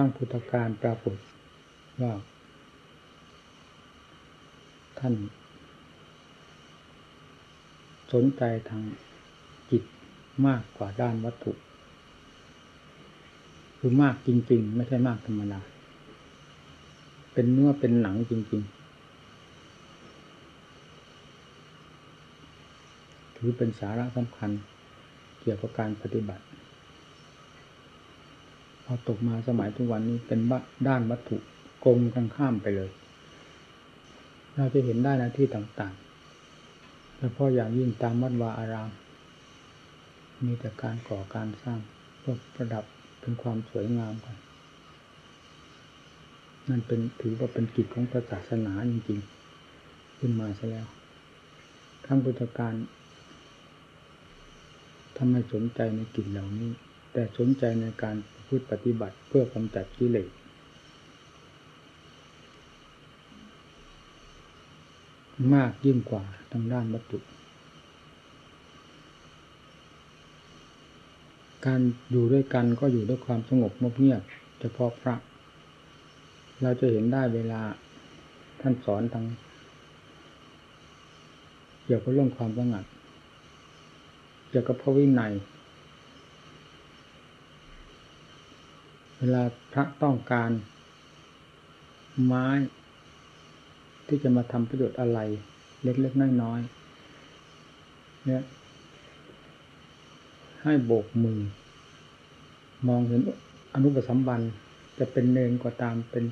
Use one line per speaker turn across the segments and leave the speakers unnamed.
รั้งพุทธการปรากฏว่า ท่าน สนใจทางจิตมากกว่าด้านวัตถุ คือมากจริง ๆ ไม่ใช่มากธรรมดา เป็นเนื้อเป็นหนังจริง ๆ ถือเป็นสาระสำคัญเกี่ยวกับการปฏิบัติ อตกมาสมัยทุกวันนี้เป็นด้านวัตถุกงกันข้ามไปเลย เราจะเห็นได้นะที่ต่างๆเฉพาะอย่างยิ่งตามวัดวาอาราม มีแต่การก่อการสร้างเพื่อประดับเป็นความสวยงามกันนั่นเป็นถือว่าเป็นกิจของศาสนาจริงๆ ขึ้นมาซะแล้วขั้งพุทธการทำให้สนใจในกิจเหล่านี้ แต่สนใจในการ พฤติปฏิบัติเพื่อกำจัดกิเลสมากยิ่งกว่าทางด้านวัตถุ การอยู่ด้วยกันก็อยู่ด้วยความสงบเงียบเฉพาะพระ เราจะเห็นได้เวลาท่านสอนทางเกี่ยวกับเรื่องความสงัด เกี่ยวกับพระวินัย เวลาพระต้องการ ไม้ ที่จะมาทำประโยชน์อะไร เล็กๆน้อยๆเนี่ยให้โบกมือ มองเห็นอนุปสัมบันจะเป็นเนงก็ตามเป็น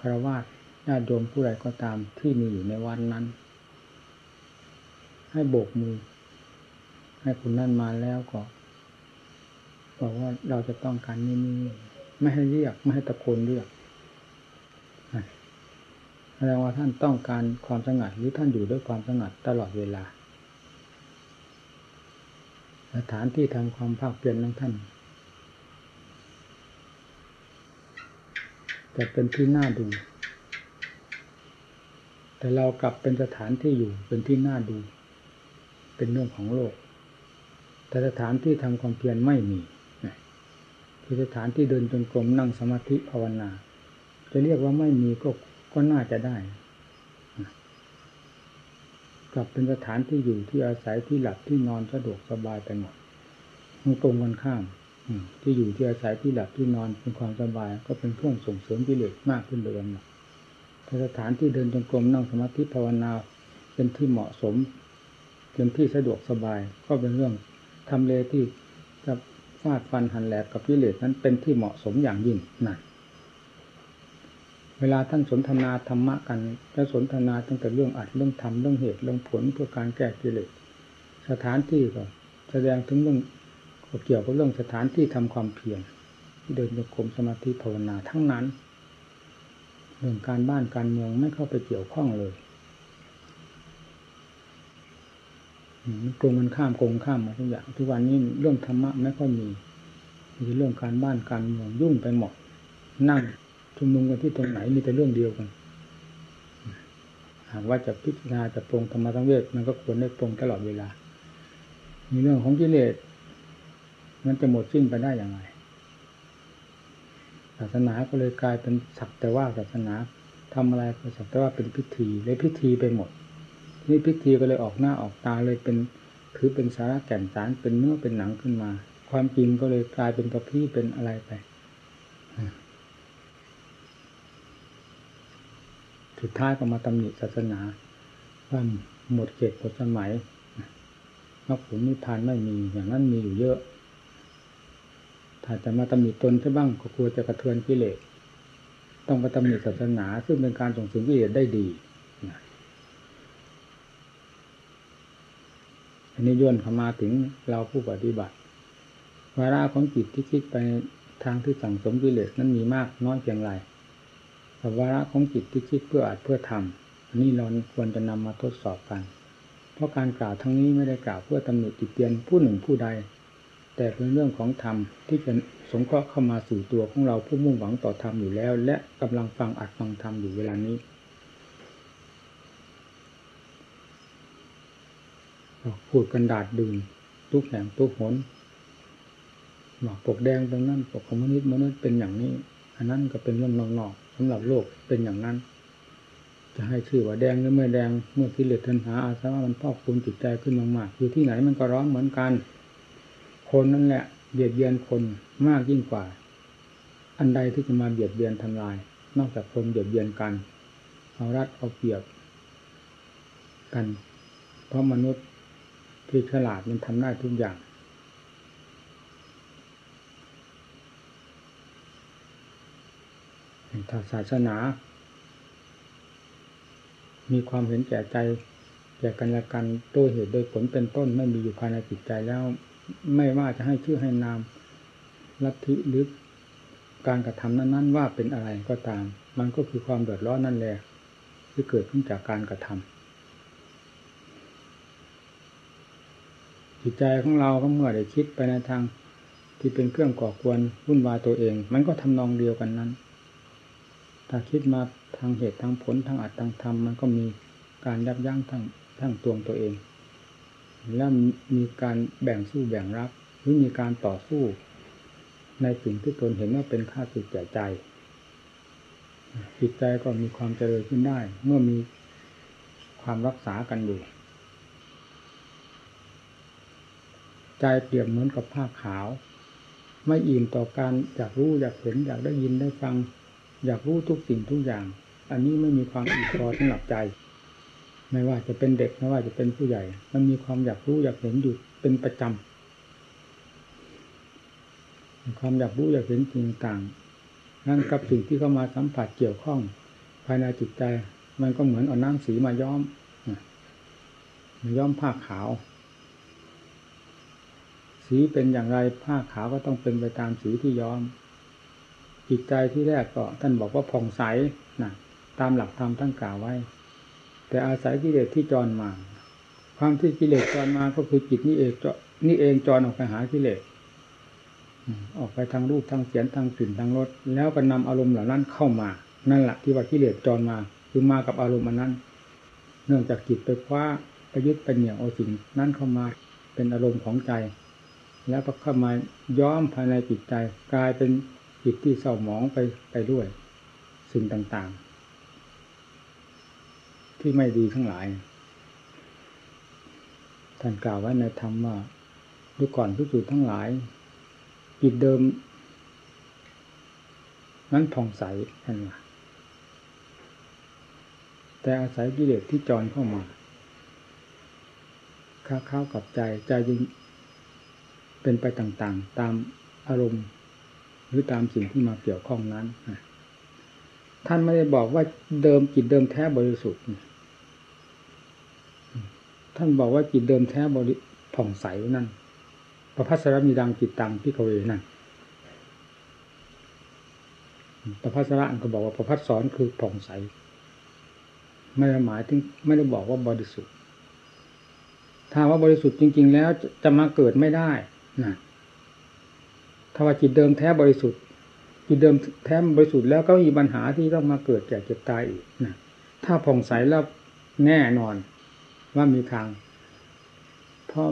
คารวาสญาติโยมผู้ใดก็ตามที่มีอยู่ในวันนั้น ให้โบกมือ ให้คุณนั่นมาแล้วก็บอกว่าเราจะต้องการนี่นี่ ไม่ให้เรียก ไม่ให้ตะโกนเรียกแสดงว่าท่านต้องการความสงัดหรือท่านอยู่ด้วยความสงัดตลอดเวลา สถานที่ทำความภาคเปลี่ยนของท่านจะเป็นที่น่าดู แต่เรากลับเป็นสถานที่อยู่เป็นที่น่าดู เป็นเรื่องของโลก แต่สถานที่ทำความเพียรไม่มี คือสถานที่เดินจนกรมนั่งสมาธิภาวนา จะเรียกว่าไม่มีก็ก็น่าจะได้กลับเป็นสถานที่อยู่ที่อาศัยที่หลับที่นอนสะดวกสบายไปหมดมันตรงกันข้ามที่อยู่ที่อาศัยที่หลับที่นอนเป็นความสบาย ก็เป็นเครื่องส่งเสริมกิเลสมากขึ้นเดิมแต่สถานที่เดินจงกรมนั่งสมาธิภาวนาเป็นที่เหมาะสมเป็นที่สะดวกสบาย ก็เป็นเรื่องทำเลที่ ฟาดฟันหันแหลกกับกิเลสนั้นเป็นที่เหมาะสมอย่างยิ่งนั่นเวลาท่านสนทนาธรรมะกันจะสนทนาตั้งแต่เรื่องอัดเรื่องทำเรื่องเหตุเรื่องผลเพื่อการแก้กิเลสสถานที่ก็แสดงถึงเรื่องเกี่ยวกับเรื่องสถานที่ทำความเพียรที่เดินโยกมสมาธิภาวนาทั้งนั้น เรื่องการบ้านการเมืองไม่เข้าไปเกี่ยวข้องเลย ตรงกันข้ามโกงข้ามมาทุกอย่าง ทุกวันนี้เรื่องธรรมะไม่ค่อยมี มีเรื่องการบ้านการเมืองยุ่งไปหมด นั่งชุมนุมกันที่ตรงไหนมีแต่เรื่องเดียวกัน หากว่าจะพิจารณาจะปรงธรรมะทั้งเวทมันก็ควรได้ปรงตลอดเวลา มีเรื่องของกิเลสมันจะหมดสิ้นไปได้อย่างไร ศาสนาก็เลยกลายเป็นสักแต่ว่าศาสนาทำอะไรก็สักแต่ว่าเป็นพิธีเลยพิธีไปหมด นี่พิธีก็เลยออกหน้าออกตาเลยเป็นถือเป็นสาระแก่นสารเป็นเนื้อเป็นหนังขึ้นมา ความจริงก็เลยกลายเป็นกระพี้เป็นอะไรไปสุดท้ายก็มาตำหนิศาสนาว่าหมดเขตหมดสมัยมรรคผลนิพพานไม่มีอย่างนั้นมีอยู่เยอะ ถ้าจะมาตำหนิตนใช่บ้างก็กลัวจะกระเทือนกิเลสต้องมาตำหนิศาสนา ซึ่งเป็นการส่งเสริมกิเลสได้ดีอั นนี้ย่นเข้ามาถึงเราผู้ปฏิบัติวาระของจิตที่คิดไปทางที่สั่งสมกิเลสนั้นมีมากน้อยเพียงไรแต่วาระของจิตที่คิดเพื่ออาจเพื่อทำอันนี้เราควรจะนำมาทดสอบกัน เพราะการกล่าวทั้งนี้ไม่ได้กล่าวเพื่อตำหนิติเตียนผู้หนึ่งผู้ใด แต่เป็นเรื่องของธรรมที่จะสงเคราะห์เข้ามาสู่ตัวของเราผู้มุ่งหวังต่อธรรมอยู่แล้ว และกำลังฟังอัดฟังธรรมอยู่เวลานี้ พูดกันดาดดึงทุกแห่งทุกหนหมอกปกแดงตรงนั้นปกคอมมิวนิสต์มนุษย์เป็นอย่างนี้ อันนั้นก็เป็นเรื่องนอกๆสำหรับโลกเป็นอย่างนั้น จะให้ชื่อว่าแดงหรือไม่แดงเมื่อกิเลสทันหาอาสวะมันพอกพูนจิตใจขึ้นมากๆอยู่ที่ไหนมันก็ร้อนเหมือนกัน คนนั่นแหละเบียดเบียนคนมากยิ่งกว่า อันใดที่จะมาเบียดเบียนทำลาย นอกจากคนเบียดเบียนกันเอารัดเอาเปรียบกัน เพราะมนุษย์ ที่ฉลาดมันทำได้ทุกอย่าง ถ้าศาสนา มีความเห็นแก่ใจแก่กันและกันโดยเหตุโดยผลเป็นต้นไม่มีอยู่ภายในจิตใจแล้ว ไม่ว่าจะให้ชื่อให้นามลัทธิหรือการกระทำนั้น ๆ ว่าเป็นอะไรก็ตาม มันก็คือความเดือดร้อนนั่นแหละที่เกิดขึ้นจากการกระทำ จิตใจของเราก็เมื่อได้คิดไปในทางที่เป็นเครื่องก่อกวนวุ่นวายตัวเอง มันก็ทำนองเดียวกันนั้น ถ้าคิดมาทางเหตุทางผลทางอัตทางธรรมมันก็มีการยับยั้งทั้งทั้งตัวตัวเอง แล้วมีการแบ่งสู้แบ่งรับหรือมีการต่อสู้ในสิ่งที่ตนเห็นว่าเป็นค่าสุดแก่ใจ จิตใจก็มีความเจริญขึ้นได้ เมื่อมีความรักษากันอยู่ ใจเปรียบเหมือนกับผ้าขาว ไม่อิ่มต่อการอยากรู้อยากเห็นอยากได้ยินได้ฟัง อยากรู้ทุกสิ่งทุกอย่าง อันนี้ไม่มีความอิ่มพอสำหรับใจ ไม่ว่าจะเป็นเด็กไม่ว่าจะเป็นผู้ใหญ่ มันมีความอยากรู้อยากเห็นอยู่เป็นประจำความอยากรู้อยากเห็นสิ่งต่างนั่นกับสิ่งที่เข้ามาสัมผัสเกี่ยวข้อง ภายในจิตใจ มันก็เหมือนเอาน้ำสีมาย้อมมาย้อมผ้าขาว สีเป็นอย่างไรผ้าขาวก็ต้องเป็นไปตามสีที่ย้อม จิตใจที่แรกก็ท่านบอกว่าผ่องใสนะตามหลักธรรมท่านกล่าวไว้ แต่อาศัยกิเลสที่จรมา ความที่กิเลสจรมาก็คือจิตนี่เองนี่เองจรออกไปหากิเลสออกไปทางรูปทางเสียงทางกลิ่นทางรสแล้วก็นำอารมณ์เหล่านั้นเข้ามา นั่นแหละที่ว่ากิเลสจรมา คือมากับอารมณ์อันนั้น เนื่องจากจิตไปคว้าไปยึดไปเหนี่ยวเอาสิ่งนั้นเข้ามาเป็นอารมณ์ของใจ แล้วก็เข้ามาย้อมภายในจิตใจกลายเป็นจิตที่เศร้าหมองไปไปด้วย สิ่งต่างๆ ที่ไม่ดีทั้งหลายท่านกล่าวไว้ในธรรมว่าดูก่อนทุกจุดทั้งหลาย จิตเดิม นั้นผ่องใสท่านว่าแต่อาศัยกิเลสที่จรเข้ามาค้าเข้ากับใจใจจึง เป็นไปต่างๆ ตามอารมณ์ หรือตามสิ่งที่มาเกี่ยวข้องนั้นท่านไม่ได้บอกว่าเดิมจิตเดิมแท้บริสุทธิ์ท่านบอกว่าจิตเดิมแท้บริผ่องใสนั่นประพัสรมีดังจิตตังพิกเวนั่นประพัสระก็บอกว่าประพัสสอนคือผ่องใส ไม่ได้หมายถึงไม่ได้บอกว่าบริสุทธิ์ถ้าว่าบริสุทธิ์จริง ๆ แล้วจะมาเกิดไม่ได้ นะถ้าว่าจิตเดิมแท้บริสุทธิ์ จิตเดิมแท้บริสุทธิ์แล้วก็มีปัญหาที่ต้องมาเกิดแก่เจ็บตายอีกนะถ้าผ่องใสแล้วแน่นอนว่ามีทาง เพราะ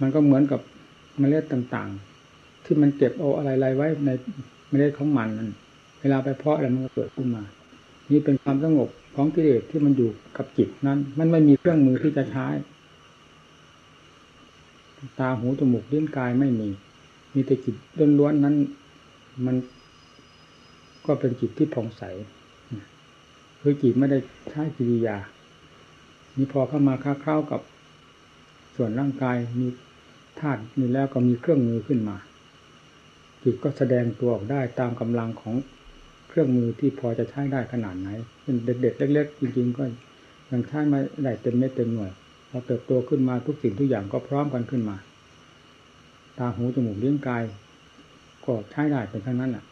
มันก็เหมือนกับเมล็ดต่างๆ ที่มันเก็บเอาอะไรๆไว้ในเมล็ดของมันนั้นเวลาไปเพาะแล้วมันก็เกิดขึ้นมา นี่เป็นความสงบของกิเลสที่มันอยู่กับจิตนั้น มันไม่มีเครื่องมือที่จะใช้ ตาหูจมูกลิ้นกายไม่มี มีแต่จิตล้วนๆนั้น มันก็เป็นจิตที่ผ่องใส คือจิตไม่ได้ใช้กิริยา นี่พอเข้ามาค้าเข้ากับส่วนร่างกายมีธาตุนี่แล้วก็มีเครื่องมือขึ้นมา จิตก็แสดงตัวออกได้ตามกำลังของเครื่องมือที่พอจะใช้ได้ขนาดไหนเป็นเด็กๆเล็กๆจริง ๆ ก็ยังใช้ไม่ได้เต็มเม็ดเต็มหน่วย อเติบโตขึ้นมาทุกสิ่งทุกอย่างก็พร้อมกันขึ้นมา ตาหูจมูกเลี้ยงกาย ก็ใช้ได้เป็นทั้งนั้นแหละ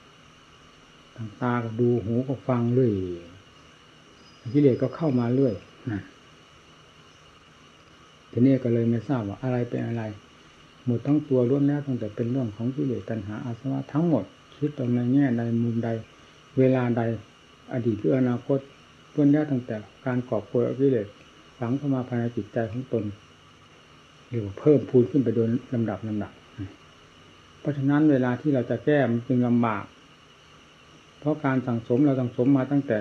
ทางตาก็ดูหูก็ฟังเรื่อยกิเลสก็เข้ามาเรื่อยนะทีนี้ก็เลยไม่ทราบว่าอะไรเป็นอะไร หมดทั้งตัวล้วนแล้วตั้งแต่เป็นเรื่องของกิเลสตัณหาอาสวะทั้งหมด คิดตรงในแง่ใดมุมใด เวลาใดอดีตหรืออนาคตล้วนแล้วตั้งแต่การกอบโกยกิเลส ฝังเข้ามาภายในจิตใจของตนเรียกว่าเพิ่มพูนขึ้นไปโดยลำดับลำดับ เพราะฉะนั้นเวลาที่เราจะแก้มันจึงลำบาก เพราะการสั่งสมเราสั่งสมมาตั้งแต่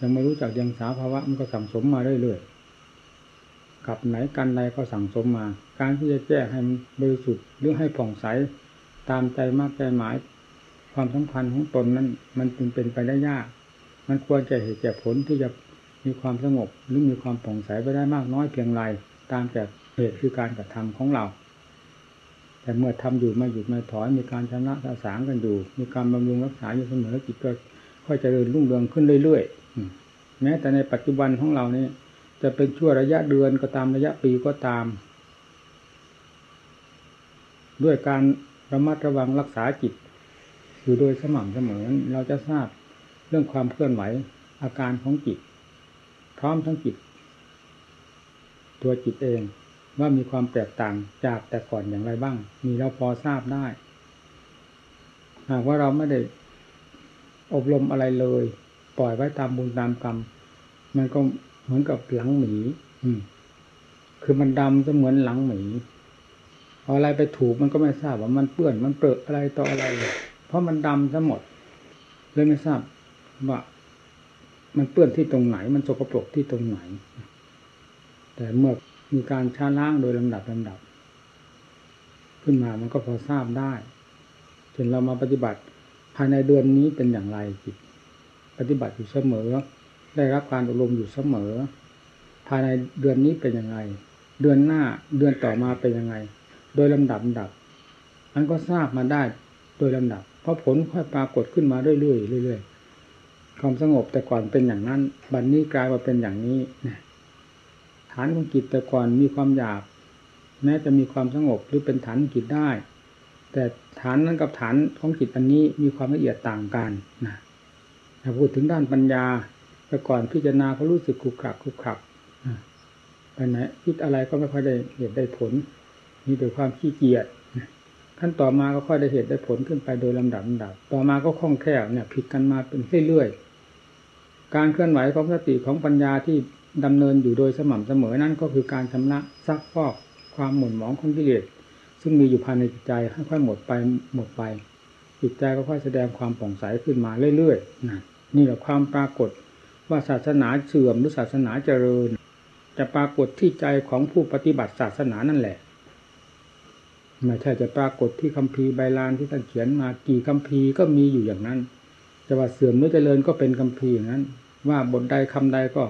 ยังไม่รู้จักยังสาภาวะมันก็สั่งสมมาเรื่อยๆกับไหนกันใดก็สั่งสมมา การที่จะแก้ให้บริสุทธิ์หรือให้ผ่องใสตามใจมากใจหมายความสำคัญของตนนั้น มันจึงเป็นไปได้ยาก มันควรจะเหตุแก่ผลที่จะ มีความสงบหรือมีความผ่องใสไปได้มากน้อยเพียงไรตามแต่เหตุคือการกระทำของเรา แต่เมื่อทำอยู่ไม่หยุดไม่ถอยมีการชำระสะสางกันอยู่ มีการบำรุงรักษาอยู่เสมอจิตก็ค่อยเจริญรุ่งเรืองขึ้นเรื่อยๆแม้แต่ในปัจจุบันของเรานี่จะเป็นชั่วระยะเดือนก็ตามระยะปีก็ตาม ด้วยการระมัดระวังรักษาจิต อยู่โดยสม่ำเสมอเราจะทราบเรื่องความเคลื่อนไหวอาการของจิต พร้อมทั้งจิต ตัวจิตเองว่ามีความแตกต่างจากแต่ก่อนอย่างไรบ้าง มีเราพอทราบได้ หากว่าเราไม่ได้อบรมอะไรเลย ปล่อยไว้ตามบุญตามกรรม มันก็เหมือนกับหลังหมีอืม คือมันดำจะเหมือนหลังหมีเอาอะไรไปถูกมันก็ไม่ทราบว่ามันเปื้อนมันเปรอะอะไรต่ออะไร เพราะมันดำซะหมดเลยไม่ทราบว่า มันเปื้อนที่ตรงไหน มันสกปรกที่ตรงไหน แต่เมื่อมีการช้าล้างโดยลำดับลำดับ ขึ้นมามันก็พอทราบได้จนเรามาปฏิบัติภายในเดือนนี้เป็นอย่างไรจิตปฏิบัติอยู่เสมอ ได้รับการอบรมอยู่เสมอ ภายในเดือนนี้เป็นยังไงเดือนหน้าเดือนต่อมาเป็นยังไง โดยลำดับลำดับมันก็ทราบมาได้โดยลำดับ เพราะผลค่อยปรากฏขึ้นมาเรื่อยๆเรื่อยๆ ความสงบแต่ก่อนเป็นอย่างนั้น บัดนนี้กลายมาเป็นอย่างนี้ฐานของจิตแต่ก่อนมีความอยากแม้จะมีความสงบหรือเป็นฐานจิตได้ แต่ฐานนั้นกับฐานของจิตอันนี้มีความละเอียดต่างกันนะถ้าพูดถึงด้านปัญญาแต่ก่อนพิจารณาก็รู้สึกขุกขักขุกขักไปไหนคิดอะไรก็ไม่ค่อยได้เหตุได้ผล มีแต่ความขี้เกียจขั้นต่อมาก็ค่อยได้เหตุได้ผลขึ้นไปโดยลำดับลำดับ ต่อมาก็คล่องแคล่วเนี่ยผิดกันมาเป็นเรื่อยๆ การเคลื่อนไหวของสติของปัญญาที่ดำเนินอยู่โดยสม่ำเสมอนั่นก็คือการชำระซักฟอกความหมุนหมองของกิเลสซึ่งมีอยู่ภายในจิตใจค่อยๆหมดไปหมดไป จิตใจก็ค่อยแสดงความผ่องใสขึ้นมาเรื่อยๆนะนี่แหละความปรากฏว่าศาสนาเสื่อมหรือศาสนาเจริญ จะปรากฏที่ใจของผู้ปฏิบัติศาสนานั่นแหละไม่ใช่จะปรากฏที่คัมภีร์ใบลานที่ท่านเขียนมากี่คัมภีร์ก็มีอยู่อย่างนั้น จะว่าเสื่อมหรือเจริญก็เป็นคัมภีร์อย่างนั้น ว่าบทใดคำใดก็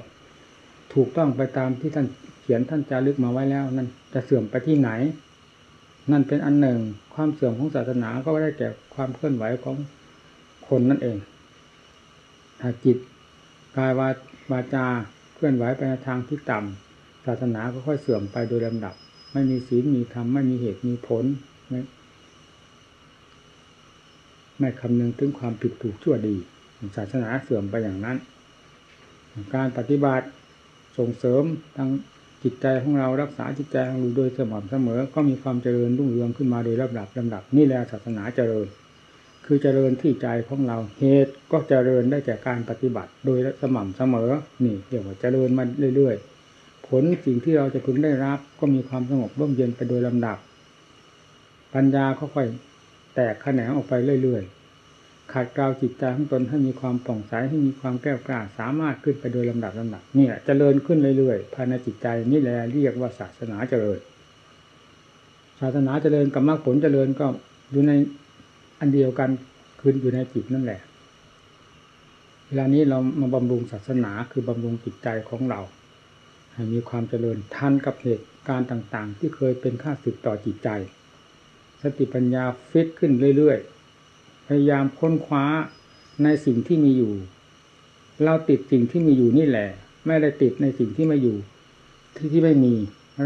ถูกต้องไปตามที่ท่านเขียนท่านจารึกมาไว้แล้ว นั่นจะเสื่อมไปที่ไหน นั่นเป็นอันหนึ่งความเสื่อมของศาสนาก็ได้แก่ความเคลื่อนไหวของคนนั่นเองถ้าจิตกายวาวาจาเคลื่อนไหวไปในทางที่ต่ำศาสนาก็ค่อยเสื่อมไปโดยลำดับ ไม่มีศีลมีธรรมไม่มีเหตุมีผล ไม่คำนึงถึงความผิดถูกชั่วดีศาสนาเสื่อมไปอย่างนั้น การปฏิบัติส่งเสริมทางจิตใจของเรารักษาจิตใจของเราโดยสม่ำเสมอ ก็มีความเจริญรุ่งเรืองขึ้นมาโดยลำดับลำดับนี่แหละศาสนาเจริญ คือเจริญที่ใจของเราเหตุก็เจริญได้จากการปฏิบัติโดยสม่ำเสมอนี่เรียวเจริญมาเรื่อย ๆ ผลสิ่งที่เราจะพึงได้รับ ก็มีความสงบร่มเย็นไปโดยลำดับ ปัญญาค่อยๆ แตกแขนงออกไปเรื่อยๆขัดกลาจิตใจของตนให้มีความผ่องใสให้มีความแก้วกล้าสามารถขึ้นไปโดยลำดับลำดับเนี่แหละเจริญขึ้นเรื่อยๆภายในจิตใจนี่แหละเรียกว่าศาสนาเจริญ ศาสนาเจริญกับมรรคผลเจริญก็อยู่ในอันเดียวกันคืนอยู่ในจิตนั่นแหละเวลานี้เรามาบำรุงศาสนาคือบำรุงจิตใจของเรา ให้มีความเจริญทันกับเหตุการณ์ต่าง ๆ ที่เคยเป็นค่าสึกต่อจิตใจ ติปัญญาฟิตขึ้นเรื่อยๆ พยายามค้นคว้าในสิ่งที่มีอยู่ เราติดสิ่งที่มีอยู่นี่แหละ ไม่ได้ติดในสิ่งที่ไม่อยู่ ที่ที่ไม่มี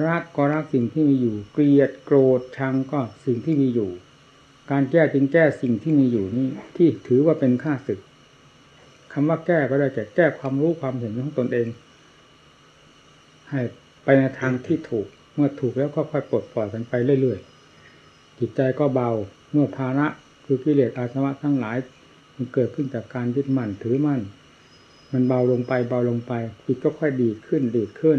รักก็รักสิ่งที่มีอยู่ เกลียดโกรธชังก็สิ่งที่มีอยู่ การแก้จึงแก้สิ่งที่มีอยู่นี่ที่ถือว่าเป็นค่าศึกคำว่าแก้ก็ได้แก่แก้ความรู้ความเห็นของตนเอง ให้ไปในทางที่ถูก เมื่อถูกแล้วก็ค่อยปลดปล่อยกันไปเรื่อยๆ จิตใจก็เบาเมื่อภาระคือกิเลสอาสวะทั้งหลาย มันเกิดขึ้นจากการยึดมั่นถือมั่น มันเบาลงไปเบาลงไปจิตก็ค่อยดีขึ้นดีขึ้น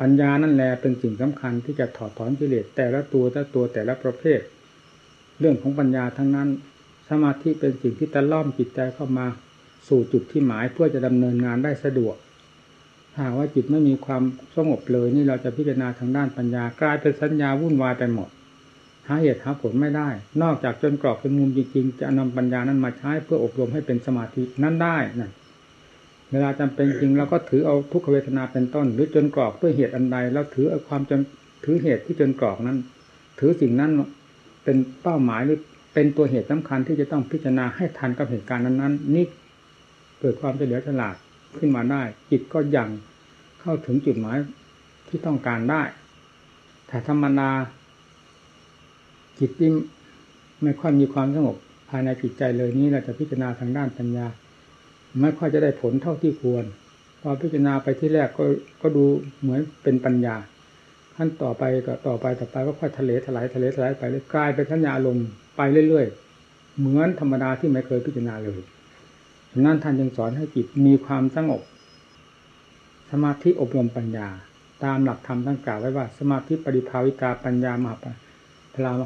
ปัญญานั่นแหละเป็นสิ่งสำคัญที่จะถอดถอนกิเลสแต่ละตัวแต่ละตัวแต่ละประเภท เรื่องของปัญญาทั้งนั้น สมาธิเป็นสิ่งที่ตะล่อมจิตใจเข้ามา สู่จุดที่หมายเพื่อจะดำเนินงานได้สะดวก หากว่าจิตไม่มีความสงบเลยนี่เราจะพิจารณาทางด้านปัญญากลายเป็นสัญญาวุ่นวายไปหมดหาเหตุหาผลไม่ได้ นอกจากจนกรอบเป็นมุมจริงๆ จะนำปัญญานั้นมาใช้เพื่ออบรมให้เป็นสมาธินั้นได้นั่นเวลาจำเป็นจริงเราก็ถือเอาทุกขเวทนาเป็นต้น หรือจนกรอบด้วยเหตุอันใดแล้วถือเอาความจนถือเหตุที่จนกรอบนั้น ถือสิ่งนั้นเป็นเป้าหมายหรือเป็นตัวเหตุสำคัญที่จะต้องพิจารณาให้ทันกับเหตุการณ์นั้นๆนี่เกิดความเฉลียวฉลาด ขึ้นมาได้ จิตก็ยังเข้าถึงจุดหมายที่ต้องการได้ แต่ธรรมนาจิตที่ไม่ค่อยมีความสงบภายในจิตใจเลยนี้เราจะพิจารณาทางด้านปัญญา ไม่ค่อยจะได้ผลเท่าที่ควร พอพิจารณาไปที่แรกก็ก็ดูเหมือนเป็นปัญญาขั้นต่อไปก็ต่อไปต่อไปก็ค่อยทะเลถลายทะเลถลายไปเลยกลายเป็นสัญญาลมไปเรื่อยๆ เหมือนธรรมดาที่ไม่เคยพิจารณาเลย นั้นท่านยังสอนให้จิตมีความสงบ สมาธิอบรมปัญญา ตามหลักธรรมทั้งกล่าวไว้ว่า สมาธิปริภาวิกาปัญญามหาพลาม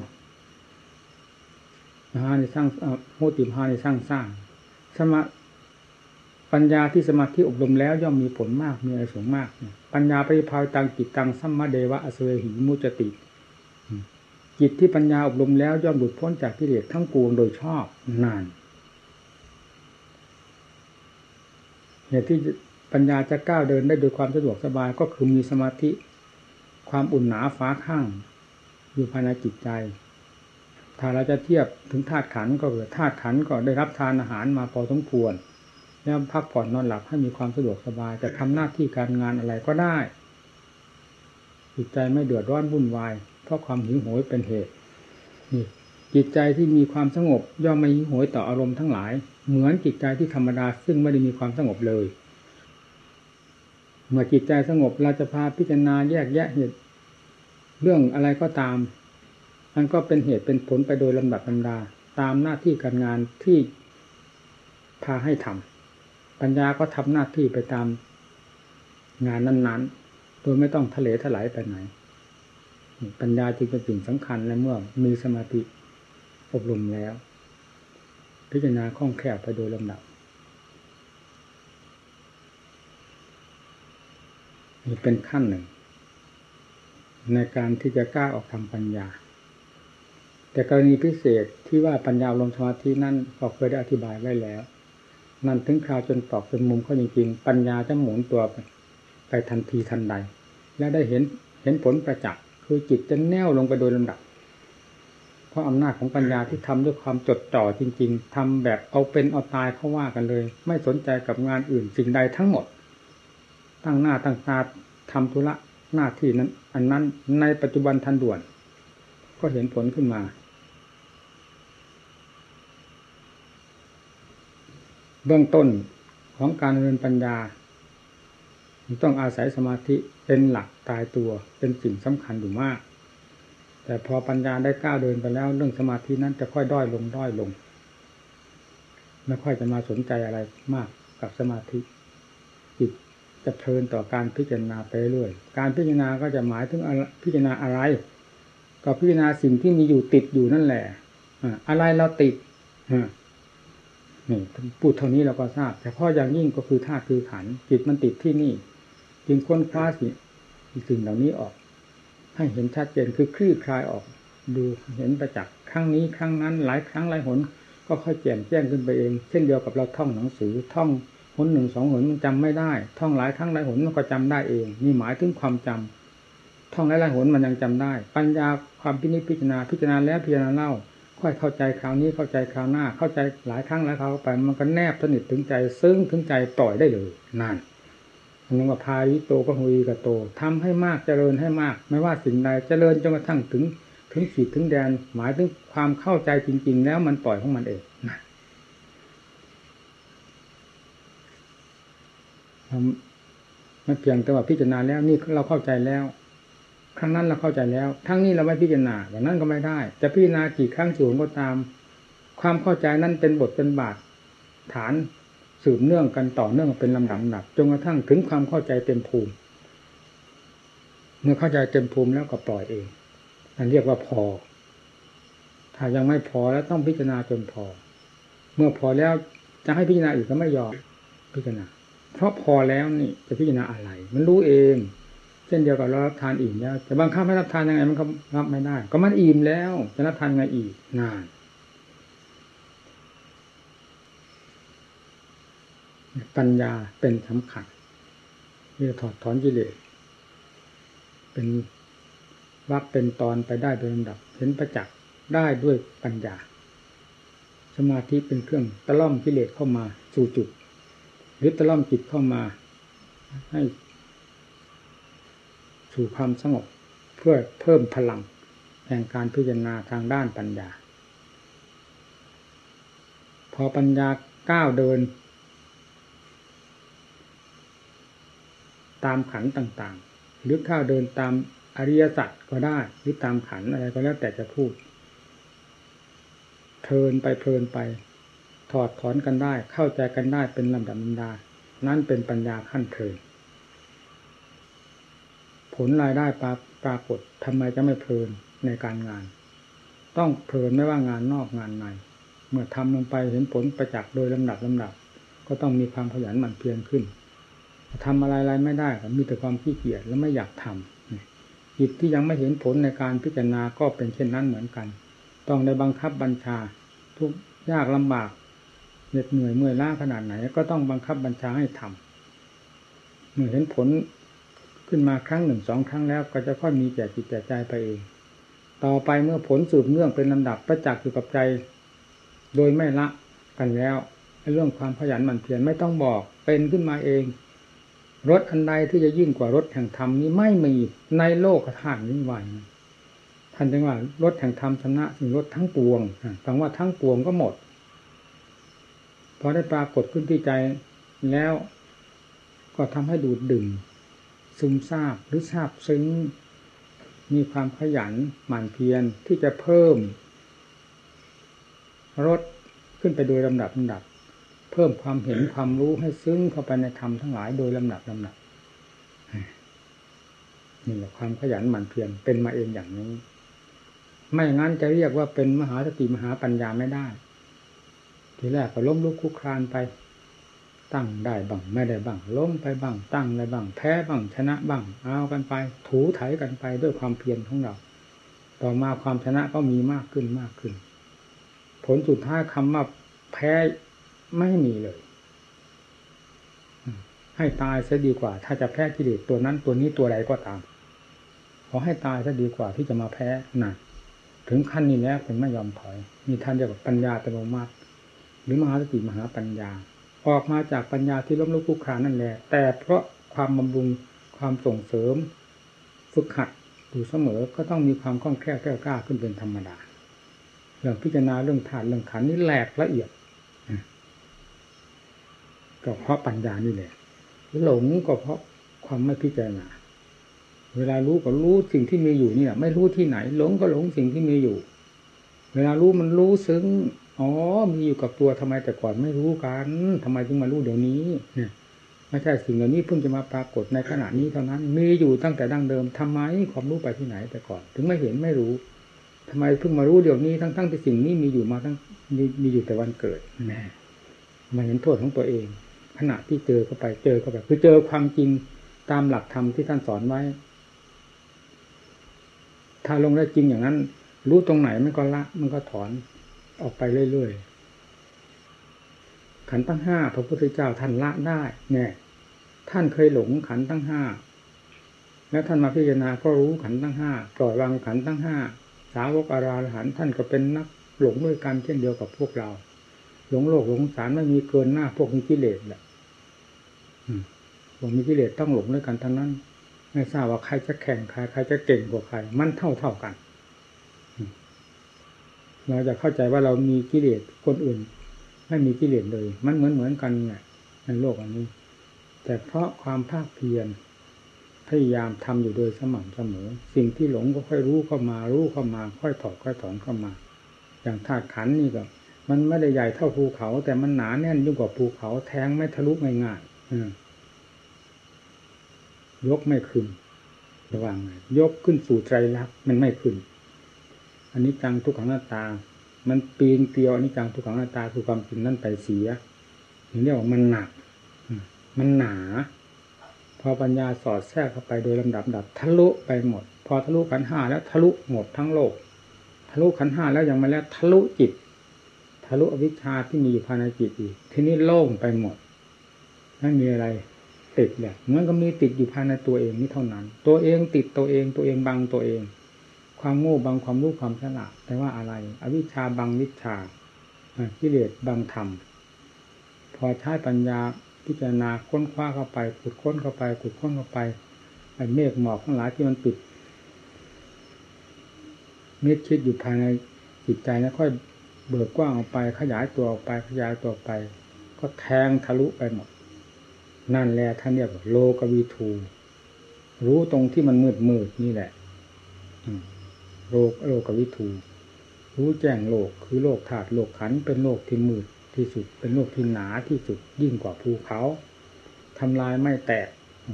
หาในสร้างโหติมหาในสร้างสร้าง สมาปัญญาที่สมาธิอบรมแล้วย่อมมีผลมากมีอะไรสูงมาก ปัญญาปริภาวิตังจิตตังสัมมาเดวะอสเวหิมุจติจิตที่ปัญญาอบรมแล้วย่อมหลุดพ้นจากกิเลสทั้งปวงโดยชอบนาน เหตุที่ปัญญาจะก้าวเดินได้โดยความสะดวกสบายก็คือมีสมาธิ ความอุ่นหนาฟ้าข้าง อยู่ภายในจิตใจ ถ้าเราจะเทียบถึงธาตุขันก็เกิดธาตุขันก็ได้รับทานอาหารมาพอสมควรแล้วพักผ่อนนอนหลับให้มีความสะดวกสบายจะทำหน้าที่การงานอะไรก็ได้จิตใจไม่เดือดร้อนวุ่นวายเพราะความหิวโหยเป็นเหตุนี่ จิตใจที่มีความสงบย่อมไม่หิวโหยต่ออารมณ์ทั้งหลาย เหมือนจิตใจที่ธรรมดาซึ่งไม่ได้มีความสงบเลย เมื่อจิตใจสงบเราจะพาพิจารณาแยกแยะเหตุ เรื่องอะไรก็ตามมันก็เป็นเหตุเป็นผลไปโดยลำดับลำดา ตามหน้าที่การงานที่พาให้ทำปัญญาก็ทำหน้าที่ไปตามงานนั้น ๆ โดยไม่ต้องทะเลถลายไปไหนปัญญาจึงเป็นสิ่งสำคัญและเมื่อมีสมาธิ อบรมแล้ว พิจารณาคล่องแคล่วไปโดยลำดับนี่เป็นขั้นหนึ่ง ในการที่จะกล้าออกทำปัญญา แต่กรณีพิเศษที่ว่าปัญญาลงสมาธินั่นก็เคยได้อธิบายไว้แล้ว นั่นถึงคราวจนตอกเป็นมุมเขาจริงๆปัญญาจะหมุนตัวไปทันทีทันใด และได้เห็นเห็นผลประจักษ์คือจิตจะแน่วลงไปโดยลำดับ เพราะอำนาจของปัญญาที่ทำด้วยความจดจ่อจริง ๆทำแบบเอาเป็นเอาตายเขาว่ากันเลย ไม่สนใจกับงานอื่นสิ่งใดทั้งหมด ตั้งหน้าตั้งตาทำธุระหน้าที่นั้น อันนั้นในปัจจุบันทันด่วน ก็เห็นผลขึ้นมา เบื้องต้นของการเรียนปัญญาต้องอาศัยสมาธิเป็นหลักตายตัวเป็นสิ่งสำคัญอยู่มาก แต่พอปัญญาได้ก้าวเดินไปแล้ว เรื่องสมาธินั้นจะค่อยด้อยลงด้อยลง ไม่ค่อยจะมาสนใจอะไรมากกับสมาธิจิตจะเพลินต่อการพิจารณาไปเรื่อยการพิจารณาก็จะหมายถึงพิจารณาอะไร ก็พิจารณาสิ่งที่มีอยู่ติดอยู่นั่นแหละอะไรเราติดนี่พูดเท่านี้เราก็ทราบ แต่พ่ออย่างยิ่งก็คือธาตุคือขันจิตมันติดที่นี่ จึงค้นคว้าสิ่งสิ่งเหล่านี้ออก ให้เห็นชัดเจนคือคลี่คลายออก ดูเห็นประจักษ์ครั้งนี้ครั้งนั้น หลายครั้งหลายหน ก็ค่อยแจ่มแจ้งขึ้นไปเอง เช่นเดียวกับเราท่องหนังสือท่องหนหนึ่งสองหนมันจำไม่ได้ ท่องหลายครั้งหลายหนมันก็จำได้เองนี่หมายถึงความจำท่องหลายหลายหนมันยังจำได้ ปัญญาความพินิจพิจารณาพิจารณาแล้วพิจารณาเล่า ค่อยเข้าใจคราวนี้เข้าใจคราวหน้า เข้าใจหลายครั้งหลายคราวไป มันก็แนบสนิทถึงใจ ซึ้งถึงใจปล่อยได้เลยนั่น อนนี้ว่าพายิโตก็หุยกโตทำให้มากเจริญให้มาก ไม่ว่าสิ่งใดเจริญจนกระทั่งถึง ถึงขีดถึงแดน หมายถึงความเข้าใจจริง ๆ แล้วมันปล่อยของมันเองนะมันเพียงแต่ว่าพิจารณาแล้วนี่เราเข้าใจแล้ว ครั้งนั้นเราเข้าใจแล้ว ทั้งนี้เราไม่พิจารณาแบบนั้นก็ไม่ได้ จะพิจารณากี่ครั้งกี่หนก็ตาม ความเข้าใจนั้นเป็นบทเป็นบาทฐาน สืบเนื่องกันต่อเนื่องเป็นลำดับดับจนกระทั่งถึงความเข้าใจเต็มภูมิ เมื่อเข้าใจเต็มภูมิแล้วก็ปล่อยเองนั่นเรียกว่าพอ ถ้ายังไม่พอแล้วต้องพิจารณาจนพอ เมื่อพอแล้วจะให้พิจารณาอีกก็ไม่ยอมพิจารณา เพราะพอแล้วนี่จะพิจารณาอะไร มันรู้เอง เช่นเดียวกับเรารับทานอิ่มแล้วจะบังคับให้รับทานยังไงมันก็รับไม่ได้ ก็มันอิ่มแล้ว จะรับทานไงอีกนาน ปัญญาเป็นสำคัญที่จะถอดถอนกิเลสเป็นวักเป็นตอนไปได้โดยลำดับ เห็นประจักษ์ได้ด้วยปัญญา สมาธิเป็นเครื่องตะล่อมกิเลสเข้ามาสู่จุด หรือตะล่อมจิตเข้ามาให้สู่ความสงบเพื่อเพิ่มพลังแห่งการพิจารณาทางด้านปัญญา พอปัญญาก้าวเดิน ตามขันต่างๆ หรือข้าวเดินตามอริยสัจก็ได้ หรือตามขันอะไรก็แล้วแต่จะพูดเพลินไปเพลินไป ถอดถอนกันได้ เข้าใจกันได้เป็นลำดับลำดา นั่นเป็นปัญญาขั้นเพลินผลรายได้ปราปรากฏทำไมจะไม่เพลินในการงาน ต้องเพลินไม่ว่างานนอกงานในเมื่อทำลงไปเห็นผลประจักษ์โดยลำดับลำดับ ก็ต้องมีความขยันหมั่นเพียรขึ้น ทำอะไรอะไรไม่ได้ก็มีแต่ความขี้เกียจและไม่อยากทำจิตที่ยังไม่เห็นผลในการพิจารณาก็เป็นเช่นนั้นเหมือนกัน ต้องได้บังคับบัญชา ทุกยากลำบากเหน็ดเหนื่อยเมื่อยล้าขนาดไหน ก็ต้องบังคับบัญชาให้ทำเมื่อเห็นผลขึ้นมาครั้งหนึ่งสองครั้งแล้ว ก็จะค่อยมีแก่จิตแก่ใจไปเอง ต่อไปเมื่อผลสืบเนื่องเป็นลำดับประจักษ์อยู่กับใจ โดยไม่ละกันแล้วเรื่องความขยันหมั่นเพียรไม่ต้องบอกเป็นขึ้นมาเอง รถอันใดที่จะยิ่งกว่ารถแห่งธรรมนี้ไม่มีในโลกธาตุนี้ไหวท่านจึงว่ารถแห่งธรรมชนะสิ่งรถทั้งปวงฟังว่าทั้งปวงก็หมดพอได้ปรากฏขึ้นที่ใจแล้ว ก็ทำให้ดูดดื่มซึมซาบหรือซาบซึ้งมีความขยันหมั่นเพียรที่จะเพิ่มรถขึ้นไปโดยลำดับลำดับ เพิ่มความเห็นความรู้ให้ซึ้งเข้าไปในธรรมทั้งหลายโดยลำดับลำดับนี่แหละความขยันหมั่นเพียรเป็นมาเองอย่างนี้ ไม่งั้นจะเรียกว่าเป็นมหาสติมหาปัญญาไม่ได้ ทีแรกก็ล้มลุกคุกคลานไป ตั้งได้บ้างไม่ได้บ้างล้มไปบ้าง ตั้งได้บ้างแพ้บ้างชนะบ้างเอากันไป ถูไถกันไปด้วยความเพียรของเรา ต่อมาความชนะก็มีมากขึ้นมากขึ้น ผลสุดท้ายคำว่าแพ้ ไม่มีเลย ให้ตายซะดีกว่า ถ้าจะแพ้กิเลสตัวนั้นตัวนี้ตัวใดก็ตาม ขอให้ตายซะดีกว่าที่จะมาแพ้นะถึงขั้นนี้แล้วเป็นไม่ยอมถอย มีท่านเรียกว่าปัญญาตโนมัติ หรือมหาสติมหาปัญญา ออกมาจากปัญญาที่ล้มลุกคลุกคลานนั่นแหละ แต่เพราะความบำรุงความส่งเสริม ฝึกหัดอยู่เสมอก็ต้องมีความคล่องแคล่วแก้วกล้าขึ้นเป็นธรรมดาเรื่องพิจารณาเรื่องธาตุเรื่องขันนี่แหลกละเอียด ก็เพราะปัญญานี่แหละหลงก็เพราะความไม่พิจารณาเวลารู้ก็รู้สิ่งที่มีอยู่นี่แหละไม่รู้ที่ไหน หลงก็หลงสิ่งที่มีอยู่ เวลารู้มันรู้ซึ้งอ๋อมีอยู่กับตัวทำไมแต่ก่อนไม่รู้กันทำไมถึงมารู้เดี๋ยวนี้เนี่ยไม่ใช่สิ่งเหล่านี้เพิ่งจะมาปรากฏในขณะนี้เท่านั้น มีอยู่ตั้งแต่ดั้งเดิมทำไมความรู้ไปที่ไหนแต่ก่อน ถึงไม่เห็นไม่รู้ทำไมเพิ่งมารู้เดี๋ยวนี้ทั้งทั้งที่สิ่งนี้มีอยู่มาทั้งมีมีอยู่แต่วันเกิดแม่มาเห็นโทษของตัวเอง ขณะที่เจอเข้าไปเจอเข้าไป คือเจอความจริงตามหลักธรรมที่ท่านสอนไว้ ถ้าลงได้จริงอย่างนั้น รู้ตรงไหนมันก็ละ มันก็ถอนออกไปเรื่อยๆขันตั้งห้าพระพุทธเจ้าท่านละได้เนี่ยท่านเคยหลงขันตั้งห้าแล้วท่านมาพิจารณาก็รู้ขันตั้งห้าปล่อยวางขันตั้งห้าสาวกอาราหันท่านก็เป็นนักหลงด้วยกันเช่นเดียวกับพวกเรา หลงโลกหลงสารไม่มีเกินหน้าพวกมีกิเลสแหละ พวกมีกิเลสต้องหลงด้วยกันทั้งนั้น ไม่ทราบว่าใครจะแข่งใครใครจะเก่งกว่าใคร มันเท่าเท่ากัน เราจะเข้าใจว่าเรามีกิเลสคนอื่น ไม่มีกิเลสเลย มันเหมือนเหมือนกันเนี่ยในโลกอันนี้ แต่เพราะความภาคเพียรพยายามทำอยู่โดยสม่ำเสมอ สิ่งที่หลงก็ค่อยรู้เข้ามา รู้เข้ามา ค่อยถอดค่อยถอนเข้ามา อย่างธาตุขันนี่ก็มันไม่ได้ใหญ่เท่าภูเขา แต่มันหนาแน่นยิ่งกว่าภูเขาแทงไม่ทะลุง่ายๆ ยกไม่ขึ้น ระวังยกขึ้นสู่ใจรักมันไม่ขึ้น อันนี้จังทุกขังหน้าตา มันปีนเกลียวอันิจจังทุกขังอนัตตาคือความจริงนั่นไปเสียถึงเรียกว่ามันหนัก มันหนา พอปัญญาสอดแทรกเข้าไปโดยลำดับดับทะลุไปหมด พอทะลุขันห้าแล้วทะลุหมดทั้งโลก ทะลุขันห้าแล้วยังไม่แล้วทะลุจิต ทะลุอวิชชาที่มีอยู่ภายในจิตอีก ทีนี้โล่งไปหมด ไม่มีอะไร ติดแบบมันก็มีติดอยู่ภายในตัวเองนี่เท่านั้น ตัวเองติดตัวเองตัวเองบังตัวเอง ความโง่บังความรู้ความฉลาดแต่ว่าอะไร อวิชชาบังวิชากิเลสบังธรรมพอใช้ปัญญาพิจารณาค้นคว้าเข้าไปขุดค้นเข้าไปขุดค้นเข้าไปไอ้เมฆหมอกทั้งหลายที่มันปิดเมิดชิดอยู่ภายในจิตใจแล้ค่อยเบิกกว้างออกไป ขยายตัวออกไปขยายตัวออกไป ก็แทงทะลุไปหมด นั่นแหละท่านเรียกว่าโลกวีทู รู้ตรงที่มันมืดมืดนี่แหละโลกโลกวิทู รู้แจ้งโลกคือโลกธาตุโลกขันเป็นโลกที่มืดที่สุด เป็นโลกที่หนาที่สุดยิ่งกว่าภูเขาทำลายไม่แตก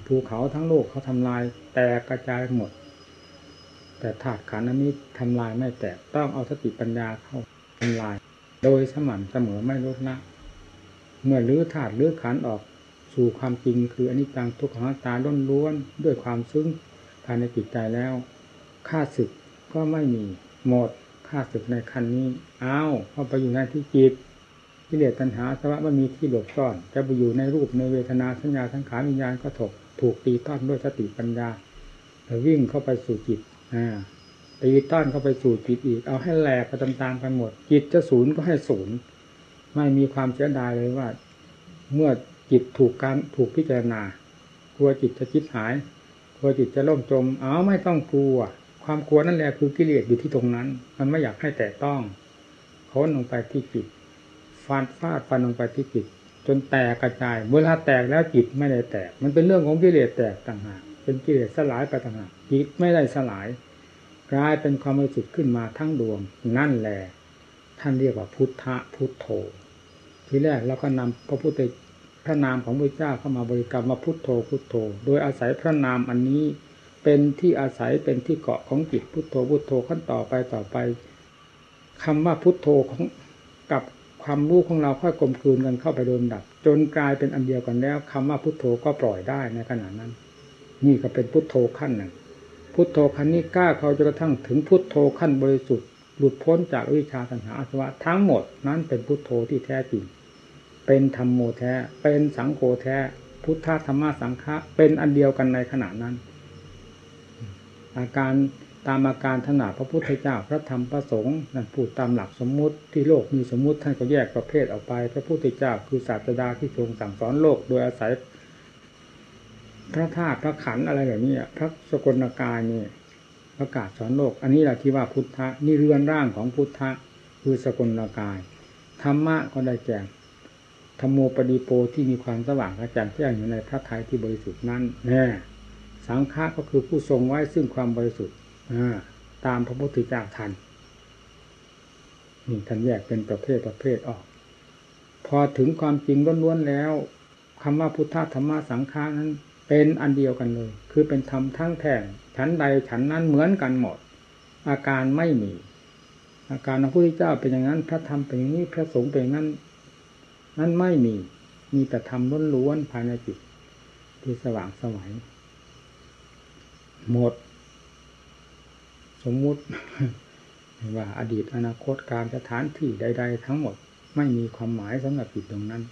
ภูเขาทั้งโลกเขาทำลายแตกกระจายหมด แต่ธาตุขันอันนี้ทำลายไม่แตกต้องเอาสติปัญญาเข้าทำลาย โดยสม่ำเสมอไม่ลดละเมื่อลื้อธาตุลื้อขันออก สู่ความจริงคืออนิจจังทุกขังตาล้นล้วนด้วยความซึ้งภายในจิตใจแล้วค่าศึกก็ไม่มีหมดค่าศึกในคันนี้อ้าวเข้าไปอยู่ในที่จิตกิเลสตัณหาสวะไม่มีที่หลบซ่อน จะไปอยู่ในรูปในเวทนาสัญญาสังขารวิญญาณก็ถกถูกตีต้อนด้วยสติปัญญาแล้ววิ่งเข้าไปสู่จิตอ่าตีต้อนเข้าไปสู่จิตอีก เอาให้แหลกไปตามๆกันหมด จิตจะศูนย์ก็ให้ศูนย์ไม่มีความเสียดายเลยว่า เมื่อ จิตถูกการถูกพิจารณากลัวจิตจะจิตหายกลัวจิตจะล่มจมเอาไม่ต้องกลัว ความกลัวนั่นแหละคือกิเลสอยู่ที่ตรงนั้น มันไม่อยากให้แต่ต้องค้นลงไปที่จิตฟันฟาดฟันลงไปที่จิตจนแตกกระจายเวลาแตกแล้วจิตไม่ได้แตก มันเป็นเรื่องของกิเลสแตกต่างหากเป็นกิเลสสลายไปต่างหากจิตไม่ได้สลาย กลายเป็นความบริสุทธิ์ขึ้นมาทั้งดวง นั่นแหละท่านเรียกว่าพุทธะพุทโธทีแรกเราก็นำพระพุทธ พระนามของพระเจ้าเข้ามาบริกรรมมาพุทโธพุทโธ โดยอาศัยพระนามอันนี้เป็นที่อาศัยเป็นที่เกาะของจิตพุทโธพุทโธขั้นต่อไปต่อไปคำว่าพุทโธของกับความรู้ของเราค่อยกลมกลืนกันเข้าไปโดนดับ จนกลายเป็นอันเดียวกันแล้วคำว่าพุทโธก็ปล่อยได้ในขณะนั้น นี่ก็เป็นพุทโธขั้นหนึ่ง พุทโธขั้นนี้กล้าเขาจะกระทั่งถึงพุทโธขั้นบริสุทธิ์หลุดพ้นจากวิชาตัณหาอาสวะทั้งหมดนั้นเป็นพุทโธที่แท้จริง เป็นธรรมโมแท้ เป็นสังโฆแท้ พุทธธรรมสังฆะเป็นอันเดียวกันในขณะนั้น อาการตามอาการถนาพระพุทธเจ้าพระธรรมพระสงฆ์นั่นพูดตามหลักสมมุติที่โลกมีสมมุติท่านก็แยกประเภทออกไป พระพุทธเจ้าคือศาสดาที่ทรงสั่งสอนโลกโดยอาศัย พระธาตุพระขันอะไรแบบนี้พระสกลกายนี่ประกาศสอนโลก อันนี้แหละที่ว่าพุทธะนี่เรือนร่างของพุทธะคือสกลกายธรรมะก็ได้แก่ ธรรมโมปดีโปที่มีความสว่างกระจ่างแจ้งอยู่ในพระทัยที่บริสุทธิ์นั้นแน่สังฆะก็คือผู้ทรงไว้ซึ่งความบริสุทธิ์ตามพระพุทธเจ้าทันนี่ท่านแยกเป็นประเภทประเภทออก พอถึงความจริงล้วนๆแล้วคำว่าพุทธธรรมสังฆานั้น เป็นอันเดียวกันเลย คือเป็นธรรมทั้งแท่งฉันใดฉันนั้นเหมือนกันหมด อาการไม่มี อาการของพระพุทธเจ้าเป็นอย่างนั้น พระธรรมเป็นอย่างนี้พระสงฆ์เป็นอย่างนั้น นั้นไม่มี มีแต่ธรรมล้วนๆภายในจิต ที่สว่างสวัยหมด สมมุติว่าอดีตอนาคตการสถานที่ใด ๆ ทั้งหมดไม่มีความหมายสำหรับจิตตรงนั้น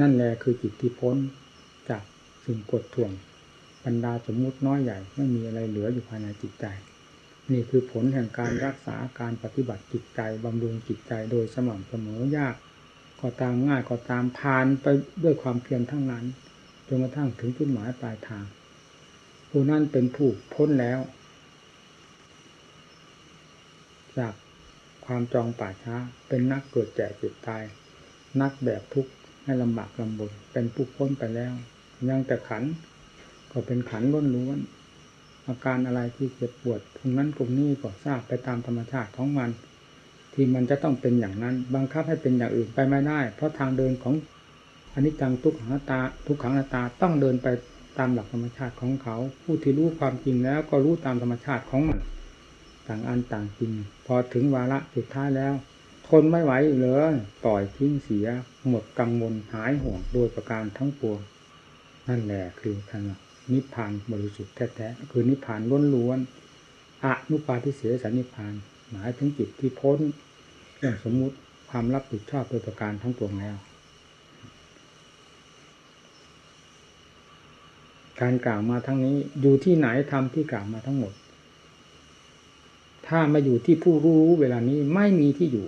นั่นแหละคือจิตที่พ้นจากสิ่งกดท่วงบรรดาสมมุติน้อยใหญ่ไม่มีอะไรเหลืออยู่ภายในจิตใจ นี่คือผลแห่งการรักษาการปฏิบัติจิตใจบำรุงจิตใจโดยสม่ำเสมอยาก ก็ตามง่ายก็ตามผ่านไปด้วยความเพียรทั้งนั้นจนกระทั่งถึงจุดหมายปลายทาง ผู้นั้นเป็นผู้พ้นแล้ว จากความจองป่าช้า เป็นนักเกิดแก่เจ็บตาย นักแบบทุกข์ให้ลำบากลำบนเป็นผู้พ้นไปแล้ว ยังแต่ขันก็เป็นขันล้วนล้วนอาการอะไรที่เจ็บปวดตรงนั้นตรงนี้ก็ทราบไปตามธรรมชาติของมัน ที่มันจะต้องเป็นอย่างนั้น บังคับให้เป็นอย่างอื่นไปไม่ได้ เพราะทางเดินของอนิจจังทุกขังตา ทุกขังตาต้องเดินไปตามหลักธรรมชาติของเขา ผู้ที่รู้ความจริงแล้วก็รู้ตามธรรมชาติของมันต่างอันต่างจริง พอถึงวาระสุดท้ายแล้ว ทนไม่ไหวเลยปล่อยทิ้งเสีย หมดกังวลหายห่วงโดยประการทั้งปวงนั่นแหละคือท่านนิพพานบริสุทธิ์แท้ๆคือนิพพานล้วนๆอนุปาทิเสสนิพพาน หมายถึงจิตที่พ้นสมมุติความรับผิดชอบโดยประการทั้งปวงแล้ว การกล่าวมาทั้งนี้อยู่ที่ไหนทำที่กล่าวมาทั้งหมด ถ้ามาอยู่ที่ผู้รู้เวลานี้ไม่มีที่อยู่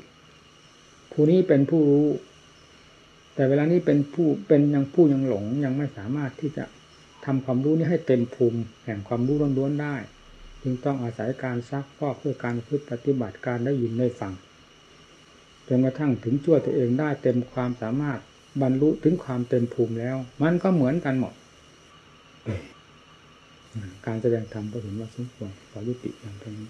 ผู้นี้เป็นผู้รู้ แต่เวลานี้เป็นผู้เป็นยังผู้ยังหลงยังไม่สามารถที่จะทำความรู้นี้ให้เต็มภูมิแห่งความรู้ล้วนๆได้ จึงต้องอาศัยการซักฟอกเพื่อการพึ่ปฏิบัติการได้ยินได้ฟังจนกระทั่งถึงช่วตัวเองได้เต็มความสามารถบรรลุถึงความเต็มภูมิแล้ว มันก็เหมือนกันหมด การแสดงธรรมก็เห็นว่าสมควรขอยุติอย่างเท่านี้